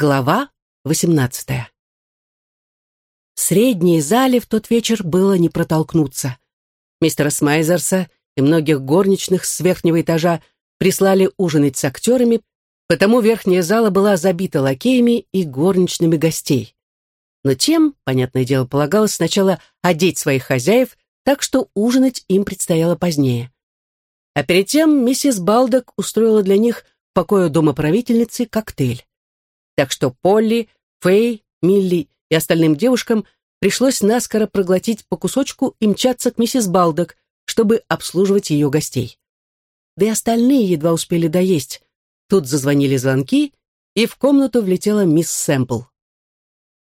Глава 18 В средней зале в тот вечер было не протолкнуться. Мистера Смайзерса и многих горничных с верхнего этажа прислали ужинать с актерами, потому верхняя зала была забита лакеями и горничными гостей. Но тем, понятное дело, полагалось сначала одеть своих хозяев, так что ужинать им предстояло позднее. А перед тем миссис Балдок устроила для них в покое домоправительницы коктейль так что Полли, Фэй, Милли и остальным девушкам пришлось наскоро проглотить по кусочку и мчаться к миссис Балдок, чтобы обслуживать ее гостей. Да и остальные едва успели доесть. Тут зазвонили звонки, и в комнату влетела мисс Сэмпл.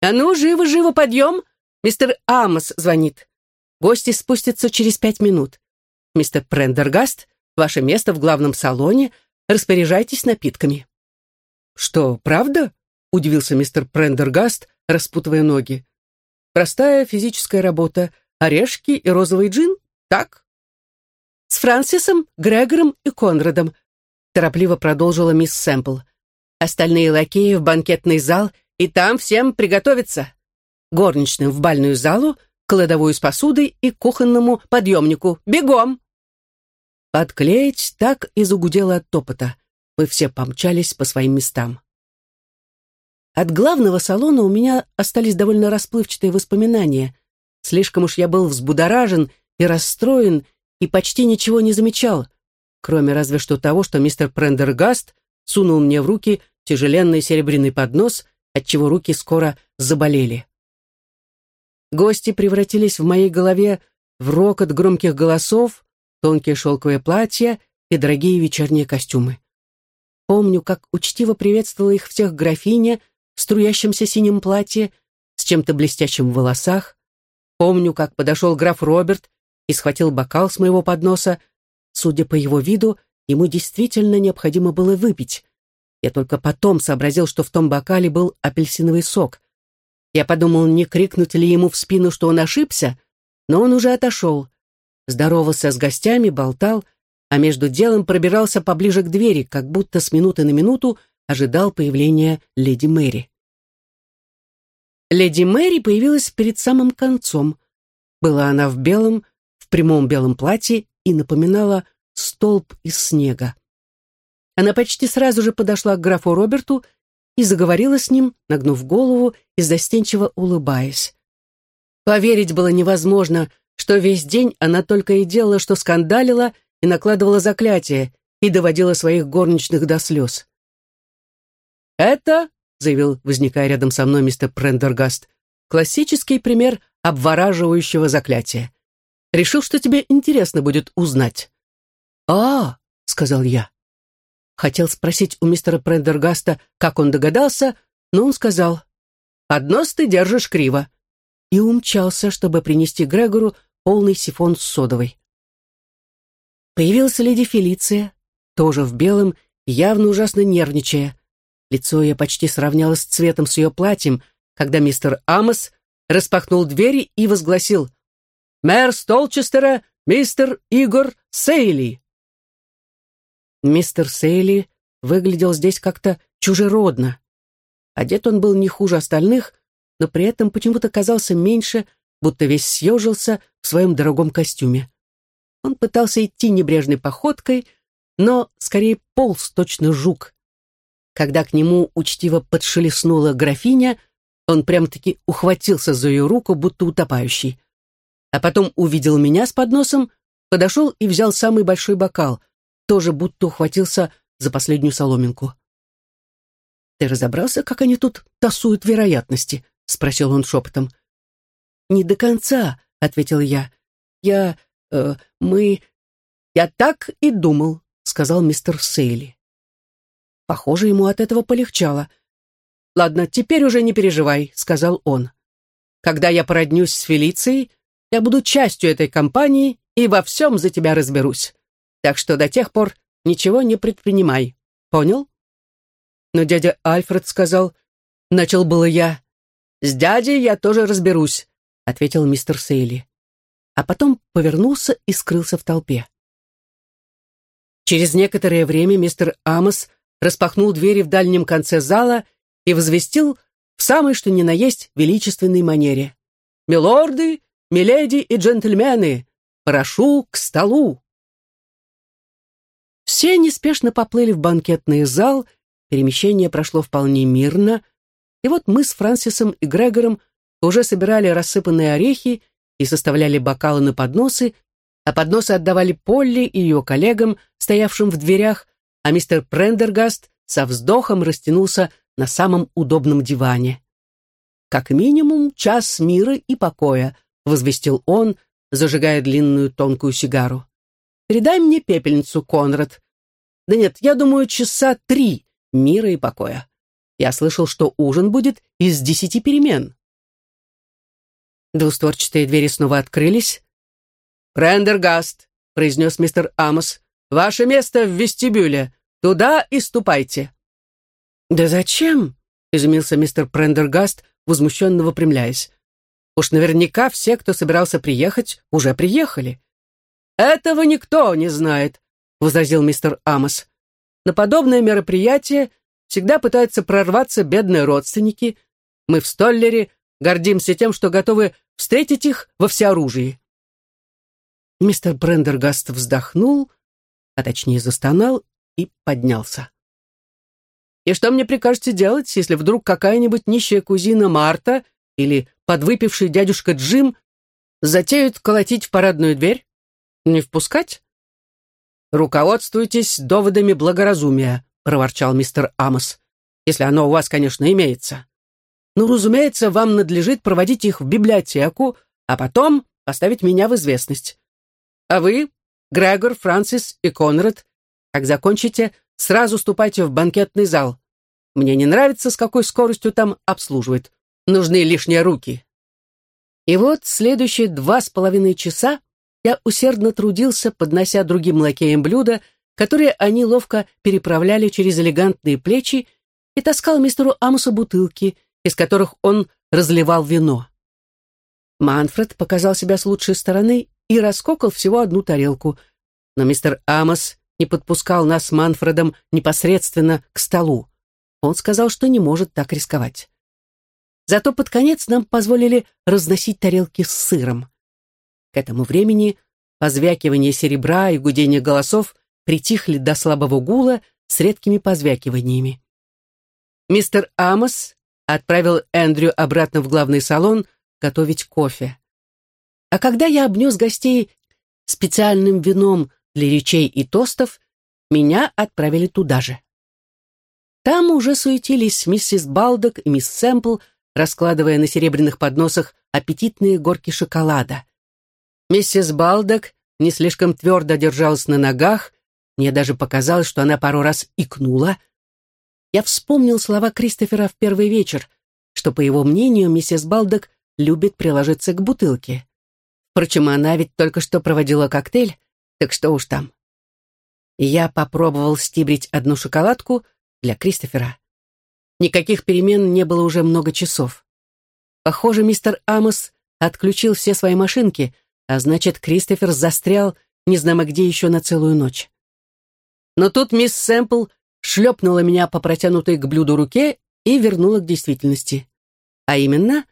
«А ну, живо-живо, подъем! Мистер Амос звонит. Гости спустятся через пять минут. Мистер Прендергаст, ваше место в главном салоне, распоряжайтесь напитками». «Что, правда?» удивился мистер Прендергаст, распутывая ноги. Простая физическая работа, орешки и розовый джин, так? С Франсисом, Грегором и Конрадом, торопливо продолжила мисс Сэмпл. Остальные лакеи в банкетный зал, и там всем приготовиться. Горничным в бальную залу, кладовую с посудой и кухонному подъемнику. Бегом! Подклеить так и загудело от топота. Мы все помчались по своим местам. От главного салона у меня остались довольно расплывчатые воспоминания. Слишком уж я был взбудоражен и расстроен, и почти ничего не замечал, кроме разве что того, что мистер Прендергаст сунул мне в руки тяжеленный серебряный поднос, отчего руки скоро заболели. Гости превратились в моей голове в рокот громких голосов, тонкие шелковые платья и дорогие вечерние костюмы. Помню, как учтиво приветствовала их всех графиня, в струящемся синем платье, с чем-то блестящим в волосах. Помню, как подошел граф Роберт и схватил бокал с моего подноса. Судя по его виду, ему действительно необходимо было выпить. Я только потом сообразил, что в том бокале был апельсиновый сок. Я подумал, не крикнуть ли ему в спину, что он ошибся, но он уже отошел. Здоровался с гостями, болтал, а между делом пробирался поближе к двери, как будто с минуты на минуту ожидал появления леди Мэри. Леди Мэри появилась перед самым концом. Была она в белом, в прямом белом платье и напоминала столб из снега. Она почти сразу же подошла к графу Роберту и заговорила с ним, нагнув голову и застенчиво улыбаясь. Поверить было невозможно, что весь день она только и делала, что скандалила и накладывала заклятия и доводила своих горничных до слез. «Это, — заявил, возникая рядом со мной мистер Прендергаст, — классический пример обвораживающего заклятия. Решил, что тебе интересно будет узнать». «А, — сказал я. Хотел спросить у мистера Прендергаста, как он догадался, но он сказал, «Поднос ты держишь криво», и умчался, чтобы принести Грегору полный сифон с содовой. Появилась леди Фелиция, тоже в белом, явно ужасно нервничая. Лицо ее почти сравнялось цветом с ее платьем, когда мистер Амос распахнул двери и возгласил «Мэр Столчестера, мистер Игорь Сейли». Мистер Сейли выглядел здесь как-то чужеродно. Одет он был не хуже остальных, но при этом почему-то казался меньше, будто весь съежился в своем дорогом костюме. Он пытался идти небрежной походкой, но скорее полз точно жук. Когда к нему учтиво подшелестнула графиня, он прям-таки ухватился за ее руку, будто утопающий. А потом увидел меня с подносом, подошел и взял самый большой бокал, тоже будто ухватился за последнюю соломинку. «Ты разобрался, как они тут тасуют вероятности?» — спросил он шепотом. «Не до конца», — ответил я. «Я... Э, мы...» «Я так и думал», — сказал мистер Сейли. Похоже, ему от этого полегчало. «Ладно, теперь уже не переживай», — сказал он. «Когда я породнюсь с Фелицией, я буду частью этой компании и во всем за тебя разберусь. Так что до тех пор ничего не предпринимай. Понял?» Но дядя Альфред сказал, начал было я. «С дядей я тоже разберусь», — ответил мистер Сейли. А потом повернулся и скрылся в толпе. Через некоторое время мистер Амос распахнул двери в дальнем конце зала и возвестил в самой что ни на есть величественной манере. «Милорды, миледи и джентльмены, прошу к столу!» Все неспешно поплыли в банкетный зал, перемещение прошло вполне мирно, и вот мы с Франсисом и Грегором уже собирали рассыпанные орехи и составляли бокалы на подносы, а подносы отдавали Полли и ее коллегам, стоявшим в дверях, а мистер Прендергаст со вздохом растянулся на самом удобном диване. «Как минимум час мира и покоя», — возвестил он, зажигая длинную тонкую сигару. «Передай мне пепельницу, Конрад. Да нет, я думаю, часа три мира и покоя. Я слышал, что ужин будет из десяти перемен». Двустворчатые двери снова открылись. «Прендергаст», — произнес мистер Амос, — «ваше место в вестибюле. Туда и ступайте». «Да зачем?» — изумился мистер Прендергаст, возмущенно выпрямляясь. «Уж наверняка все, кто собирался приехать, уже приехали». «Этого никто не знает», — возразил мистер Амос. «На подобное мероприятие всегда пытаются прорваться бедные родственники. Мы в Столлере гордимся тем, что готовы встретить их во всеоружии». Мистер Брендергаст вздохнул, а точнее застонал и поднялся. И что мне прикажете делать, если вдруг какая-нибудь нищая кузина Марта или подвыпивший дядюшка Джим затеют колотить в парадную дверь? Не впускать? Руководствуйтесь доводами благоразумия, проворчал мистер Амос, если оно у вас, конечно, имеется. Ну, разумеется, вам надлежит проводить их в библиотеку, а потом поставить меня в известность. А вы, Грегор, Франсис и Конрад, как закончите, Сразу ступайте в банкетный зал. Мне не нравится, с какой скоростью там обслуживают. Нужны лишние руки. И вот следующие два с половиной часа я усердно трудился, поднося другим лакеям блюда, которые они ловко переправляли через элегантные плечи, и таскал мистеру Амусу бутылки, из которых он разливал вино. Манфред показал себя с лучшей стороны и раскокал всего одну тарелку, но мистер Амос не подпускал нас с Манфредом непосредственно к столу. Он сказал, что не может так рисковать. Зато под конец нам позволили разносить тарелки с сыром. К этому времени позвякивание серебра и гудение голосов притихли до слабого гула с редкими позвякиваниями. Мистер Амос отправил Эндрю обратно в главный салон готовить кофе. А когда я обнес гостей специальным вином для речей и тостов, меня отправили туда же. Там уже суетились миссис Балдок и мисс Сэмпл, раскладывая на серебряных подносах аппетитные горки шоколада. Миссис Балдок не слишком твердо держалась на ногах, мне даже показалось, что она пару раз икнула. Я вспомнил слова Кристофера в первый вечер, что, по его мнению, миссис Балдок любит приложиться к бутылке. Впрочем, она ведь только что проводила коктейль, так что уж там. я попробовал стибрить одну шоколадку для Кристофера. Никаких перемен не было уже много часов. Похоже, мистер Амос отключил все свои машинки, а значит, Кристофер застрял не знамо где еще на целую ночь. Но тут мисс Сэмпл шлепнула меня по протянутой к блюду руке и вернула к действительности. А именно,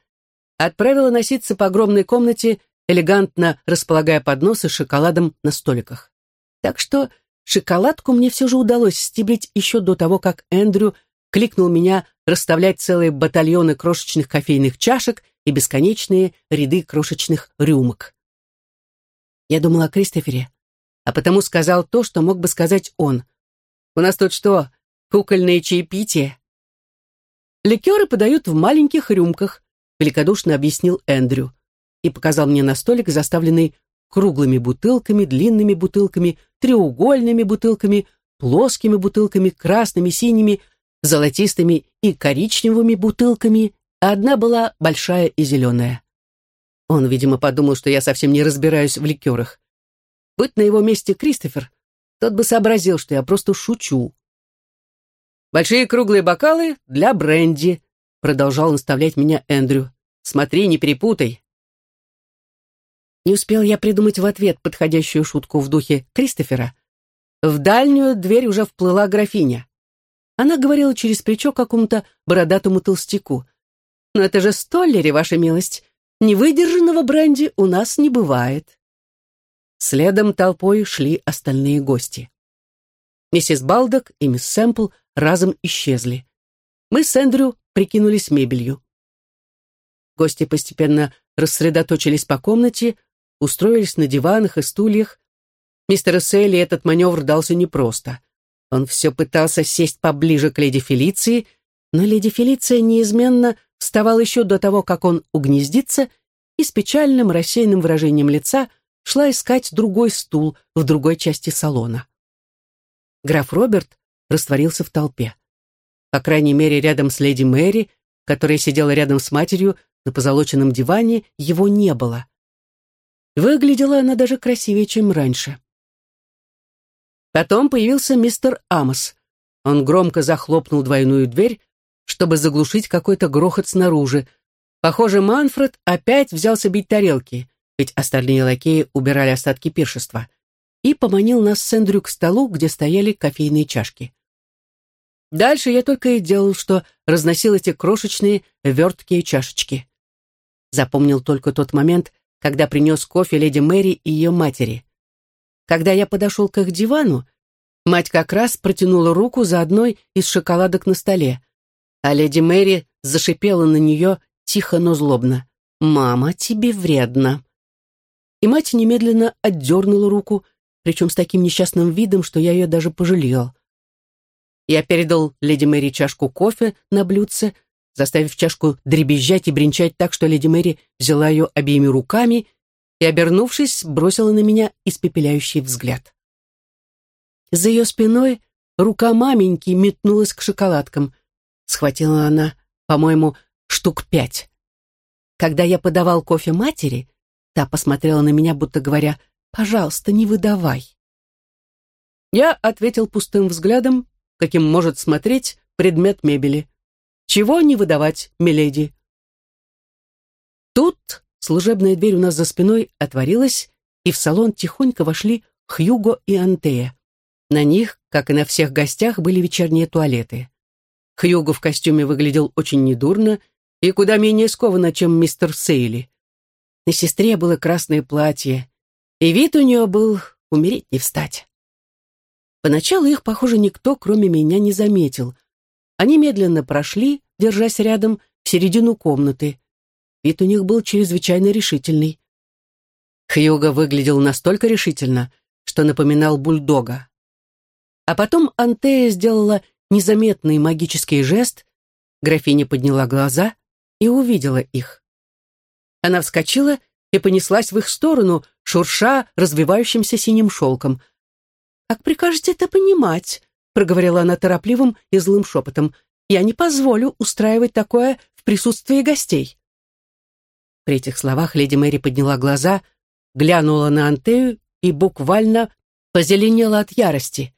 отправила носиться по огромной комнате элегантно располагая подносы с шоколадом на столиках. Так что шоколадку мне все же удалось стебить еще до того, как Эндрю кликнул меня расставлять целые батальоны крошечных кофейных чашек и бесконечные ряды крошечных рюмок. Я думал о Кристофере, а потому сказал то, что мог бы сказать он. «У нас тут что, кукольное чаепитие?» «Ликеры подают в маленьких рюмках», великодушно объяснил Эндрю и показал мне на столик, заставленный круглыми бутылками, длинными бутылками, треугольными бутылками, плоскими бутылками, красными, синими, золотистыми и коричневыми бутылками, а одна была большая и зеленая. Он, видимо, подумал, что я совсем не разбираюсь в ликерах. Быть на его месте Кристофер, тот бы сообразил, что я просто шучу. «Большие круглые бокалы для бренди», продолжал наставлять меня Эндрю. «Смотри, не перепутай. Не успел я придумать в ответ подходящую шутку в духе Кристофера. В дальнюю дверь уже вплыла графиня. Она говорила через плечо какому-то бородатому толстяку. «Но это же столлери, ваша милость. Невыдержанного бренди у нас не бывает». Следом толпой шли остальные гости. Миссис Балдок и мисс Сэмпл разом исчезли. Мы с Эндрю прикинулись мебелью. Гости постепенно рассредоточились по комнате, устроились на диванах и стульях. Мистеру Селли этот маневр дался непросто. Он все пытался сесть поближе к леди Фелиции, но леди Фелиция неизменно вставал еще до того, как он угнездится, и с печальным рассеянным выражением лица шла искать другой стул в другой части салона. Граф Роберт растворился в толпе. По крайней мере, рядом с леди Мэри, которая сидела рядом с матерью на позолоченном диване, его не было. Выглядела она даже красивее, чем раньше. Потом появился мистер Амос. Он громко захлопнул двойную дверь, чтобы заглушить какой-то грохот снаружи. Похоже, Манфред опять взялся бить тарелки, ведь остальные лакеи убирали остатки пиршества, и поманил нас с Эндрю к столу, где стояли кофейные чашки. Дальше я только и делал, что разносил эти крошечные верткие чашечки. Запомнил только тот момент, когда принес кофе леди Мэри и ее матери. Когда я подошел к их дивану, мать как раз протянула руку за одной из шоколадок на столе, а леди Мэри зашипела на нее тихо, но злобно. «Мама, тебе вредно». И мать немедленно отдернула руку, причем с таким несчастным видом, что я ее даже пожалел. Я передал леди Мэри чашку кофе на блюдце, заставив чашку дребезжать и бренчать так, что леди Мэри взяла ее обеими руками и, обернувшись, бросила на меня испепеляющий взгляд. За ее спиной рука маменьки метнулась к шоколадкам. Схватила она, по-моему, штук пять. Когда я подавал кофе матери, та посмотрела на меня, будто говоря, «Пожалуйста, не выдавай». Я ответил пустым взглядом каким может смотреть предмет мебели. Чего не выдавать, миледи? Тут служебная дверь у нас за спиной отворилась, и в салон тихонько вошли Хьюго и Антея. На них, как и на всех гостях, были вечерние туалеты. Хьюго в костюме выглядел очень недурно и куда менее скованно, чем мистер Сейли. На сестре было красное платье, и вид у нее был умереть не встать. Поначалу их, похоже, никто, кроме меня, не заметил. Они медленно прошли, держась рядом, в середину комнаты. Вид у них был чрезвычайно решительный. Хьюго выглядел настолько решительно, что напоминал бульдога. А потом Антея сделала незаметный магический жест, графиня подняла глаза и увидела их. Она вскочила и понеслась в их сторону, шурша развивающимся синим шелком. «Как прикажете это понимать?» — проговорила она торопливым и злым шепотом. «Я не позволю устраивать такое в присутствии гостей». При этих словах леди Мэри подняла глаза, глянула на Антею и буквально позеленела от ярости.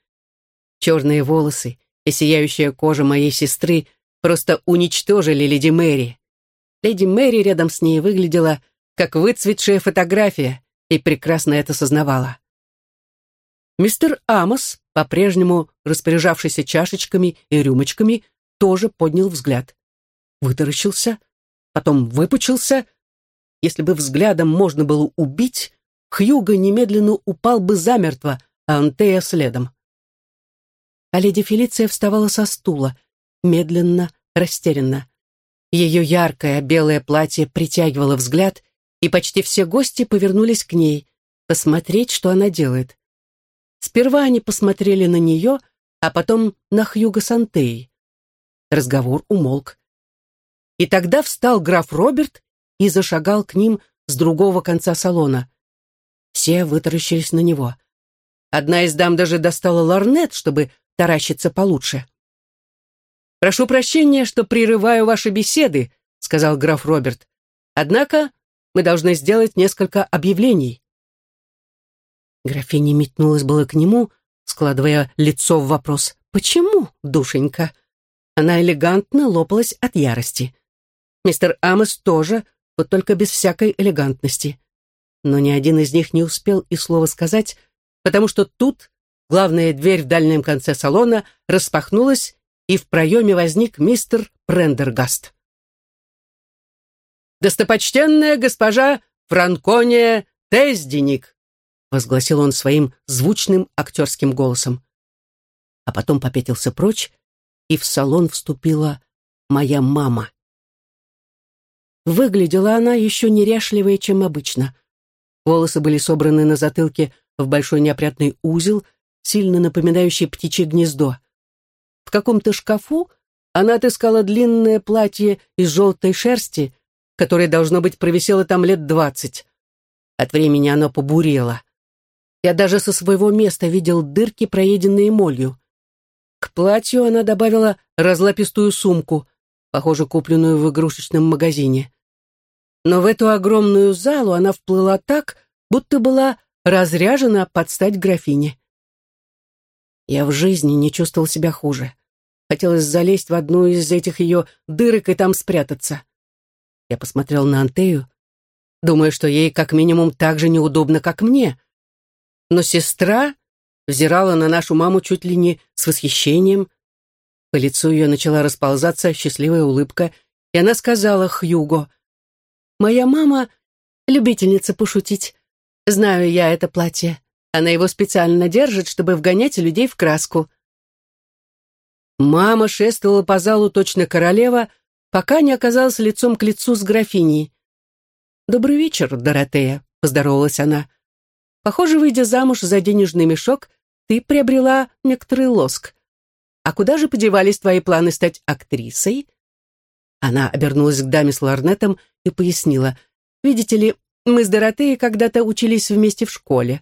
Черные волосы и сияющая кожа моей сестры просто уничтожили леди Мэри. Леди Мэри рядом с ней выглядела как выцветшая фотография и прекрасно это сознавала. Мистер Амос, по-прежнему распоряжавшийся чашечками и рюмочками, тоже поднял взгляд. Вытаращился, потом выпучился. Если бы взглядом можно было убить, Хьюго немедленно упал бы замертво, а Антея следом. А леди Фелиция вставала со стула, медленно, растерянно. Ее яркое белое платье притягивало взгляд, и почти все гости повернулись к ней, посмотреть, что она делает. Сперва они посмотрели на нее, а потом на Хьюго Сантей. Разговор умолк. И тогда встал граф Роберт и зашагал к ним с другого конца салона. Все вытаращились на него. Одна из дам даже достала ларнет, чтобы таращиться получше. «Прошу прощения, что прерываю ваши беседы», — сказал граф Роберт. «Однако мы должны сделать несколько объявлений». Графиня метнулась было к нему, складывая лицо в вопрос «Почему, душенька?» Она элегантно лопалась от ярости. Мистер Амос тоже, вот только без всякой элегантности. Но ни один из них не успел и слова сказать, потому что тут главная дверь в дальнем конце салона распахнулась, и в проеме возник мистер Прендергаст. «Достопочтенная госпожа Франкония Тезденик!» возгласил он своим звучным актерским голосом. А потом попятился прочь, и в салон вступила моя мама. Выглядела она еще неряшливее, чем обычно. Волосы были собраны на затылке в большой неопрятный узел, сильно напоминающий птичье гнездо. В каком-то шкафу она отыскала длинное платье из желтой шерсти, которое, должно быть, провисело там лет двадцать. От времени оно побурело. Я даже со своего места видел дырки, проеденные молью. К платью она добавила разлапистую сумку, похоже, купленную в игрушечном магазине. Но в эту огромную залу она вплыла так, будто была разряжена под стать графине. Я в жизни не чувствовал себя хуже. Хотелось залезть в одну из этих ее дырок и там спрятаться. Я посмотрел на Антею, думая, что ей как минимум так же неудобно, как мне. Но сестра взирала на нашу маму чуть ли не с восхищением. По лицу ее начала расползаться счастливая улыбка, и она сказала Хьюго, «Моя мама — любительница пошутить. Знаю я это платье. Она его специально держит, чтобы вгонять людей в краску». Мама шествовала по залу точно королева, пока не оказалась лицом к лицу с графиней. «Добрый вечер, Доротея», — поздоровалась она. «Похоже, выйдя замуж за денежный мешок, ты приобрела некоторый лоск. А куда же подевались твои планы стать актрисой?» Она обернулась к даме с ларнетом и пояснила. «Видите ли, мы с Доротеей когда-то учились вместе в школе».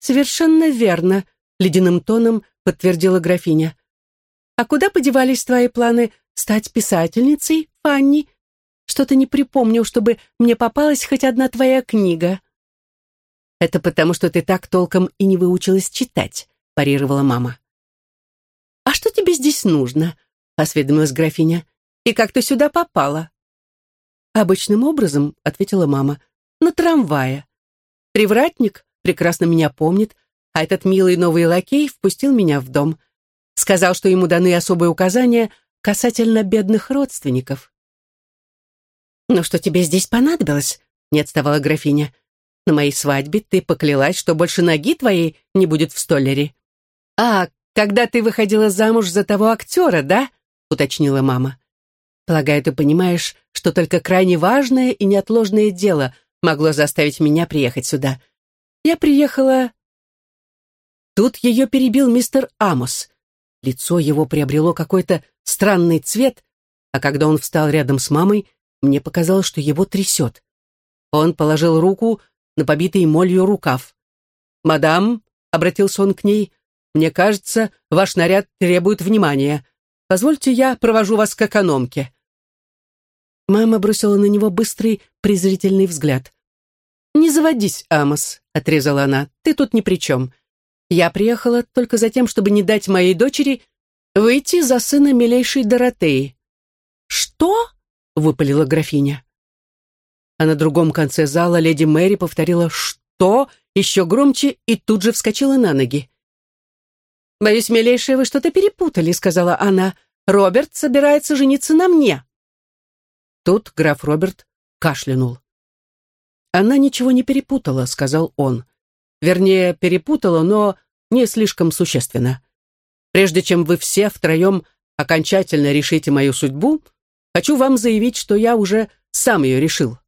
«Совершенно верно», — ледяным тоном подтвердила графиня. «А куда подевались твои планы стать писательницей, Фанни? Что-то не припомню, чтобы мне попалась хоть одна твоя книга». «Это потому, что ты так толком и не выучилась читать», — парировала мама. «А что тебе здесь нужно?» — осведомилась графиня. «И как ты сюда попала?» «Обычным образом», — ответила мама, — «на трамвае. Привратник прекрасно меня помнит, а этот милый новый лакей впустил меня в дом. Сказал, что ему даны особые указания касательно бедных родственников». «Ну что тебе здесь понадобилось?» — не отставала графиня. На моей свадьбе ты поклялась, что больше ноги твоей не будет в столере. А, когда ты выходила замуж за того актера, да? Уточнила мама. Полагаю, ты понимаешь, что только крайне важное и неотложное дело могло заставить меня приехать сюда. Я приехала... Тут ее перебил мистер Амос. Лицо его приобрело какой-то странный цвет, а когда он встал рядом с мамой, мне показалось, что его трясет. Он положил руку на побитый молью рукав. «Мадам», — обратился он к ней, — «мне кажется, ваш наряд требует внимания. Позвольте, я провожу вас к экономке». Мама бросила на него быстрый, презрительный взгляд. «Не заводись, Амос», — отрезала она, — «ты тут ни при чем. Я приехала только за тем, чтобы не дать моей дочери выйти за сына милейшей Доротеи». «Что?» — выпалила графиня а на другом конце зала леди Мэри повторила «Что?» еще громче и тут же вскочила на ноги. «Боюсь, милейшая, вы что-то перепутали», — сказала она. «Роберт собирается жениться на мне». Тут граф Роберт кашлянул. «Она ничего не перепутала», — сказал он. «Вернее, перепутала, но не слишком существенно. Прежде чем вы все втроем окончательно решите мою судьбу, хочу вам заявить, что я уже сам ее решил.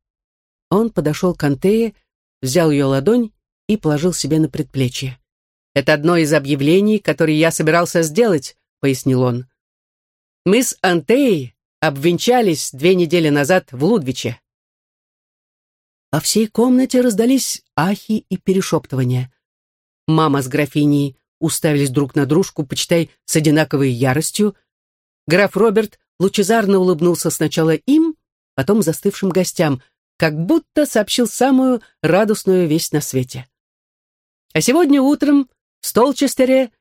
Он подошел к Антее, взял ее ладонь и положил себе на предплечье. «Это одно из объявлений, которые я собирался сделать», — пояснил он. «Мы с Антеей обвенчались две недели назад в Лудвиче». По всей комнате раздались ахи и перешептывания. Мама с графиней уставились друг на дружку, почитай, с одинаковой яростью. Граф Роберт лучезарно улыбнулся сначала им, потом застывшим гостям, как будто сообщил самую радостную весть на свете. А сегодня утром в Столчестере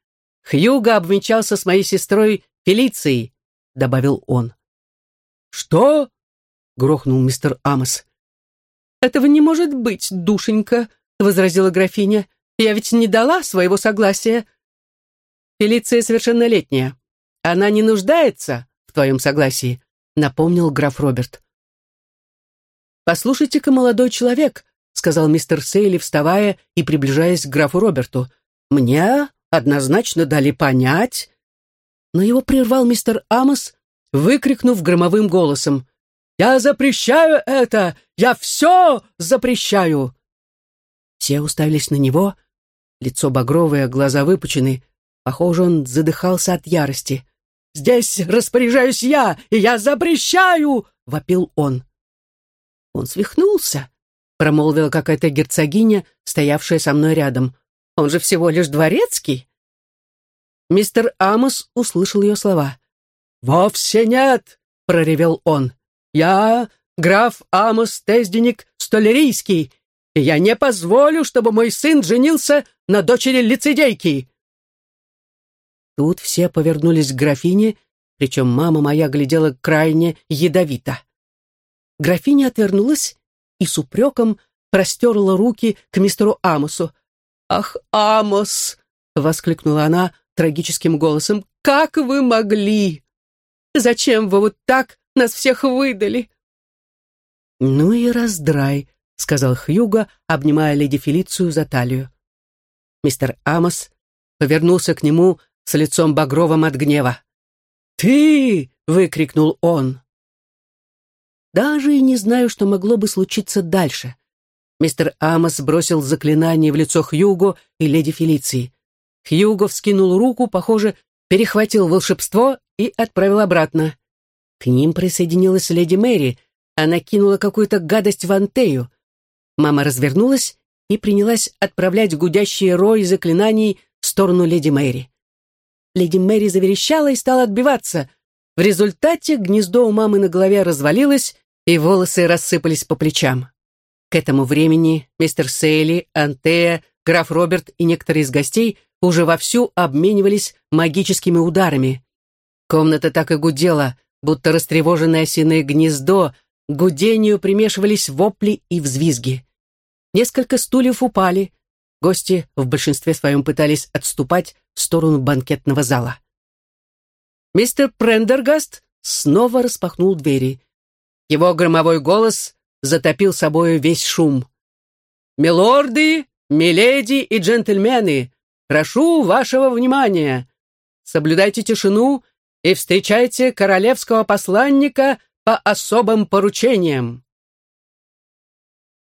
Хьюго обвенчался с моей сестрой Фелицией, добавил он. «Что?» — грохнул мистер Амос. «Этого не может быть, душенька», — возразила графиня. «Я ведь не дала своего согласия». «Фелиция совершеннолетняя. она не нуждается в твоем согласии», — напомнил граф Роберт. «Послушайте-ка, молодой человек», — сказал мистер Сейли, вставая и приближаясь к графу Роберту. «Мне однозначно дали понять...» Но его прервал мистер Амос, выкрикнув громовым голосом. «Я запрещаю это! Я все запрещаю!» Все уставились на него, лицо багровое, глаза выпучены. Похоже, он задыхался от ярости. «Здесь распоряжаюсь я, и я запрещаю!» — вопил он. Он свихнулся, промолвила какая-то герцогиня, стоявшая со мной рядом. «Он же всего лишь дворецкий!» Мистер Амос услышал ее слова. «Вовсе нет!» — проревел он. «Я граф Амос Тезденик Столярийский, и я не позволю, чтобы мой сын женился на дочери лицедейки!» Тут все повернулись к графине, причем мама моя глядела крайне ядовито. Графиня отвернулась и с упреком простерла руки к мистеру Амосу. «Ах, Амос!» — воскликнула она трагическим голосом. «Как вы могли? Зачем вы вот так нас всех выдали?» «Ну и раздрай», — сказал Хьюго, обнимая леди Фелицию за талию. Мистер Амос повернулся к нему с лицом багровым от гнева. «Ты!» — выкрикнул он. Даже и не знаю, что могло бы случиться дальше. Мистер Амос бросил заклинание в лицо Хьюго и леди Фелиции. Хьюго вскинул руку, похоже, перехватил волшебство и отправил обратно. К ним присоединилась леди Мэри. Она кинула какую-то гадость в Антею. Мама развернулась и принялась отправлять гудящие рои заклинаний в сторону леди Мэри. Леди Мэри заверещала и стала отбиваться. В результате гнездо у мамы на голове развалилось, и волосы рассыпались по плечам. К этому времени мистер Сейли, Антея, граф Роберт и некоторые из гостей уже вовсю обменивались магическими ударами. Комната так и гудела, будто растревоженное осиное гнездо, к гудению примешивались вопли и взвизги. Несколько стульев упали, гости в большинстве своем пытались отступать в сторону банкетного зала. Мистер Прендергаст снова распахнул двери. Его громовой голос затопил собою весь шум. «Милорды, миледи и джентльмены, прошу вашего внимания. Соблюдайте тишину и встречайте королевского посланника по особым поручениям».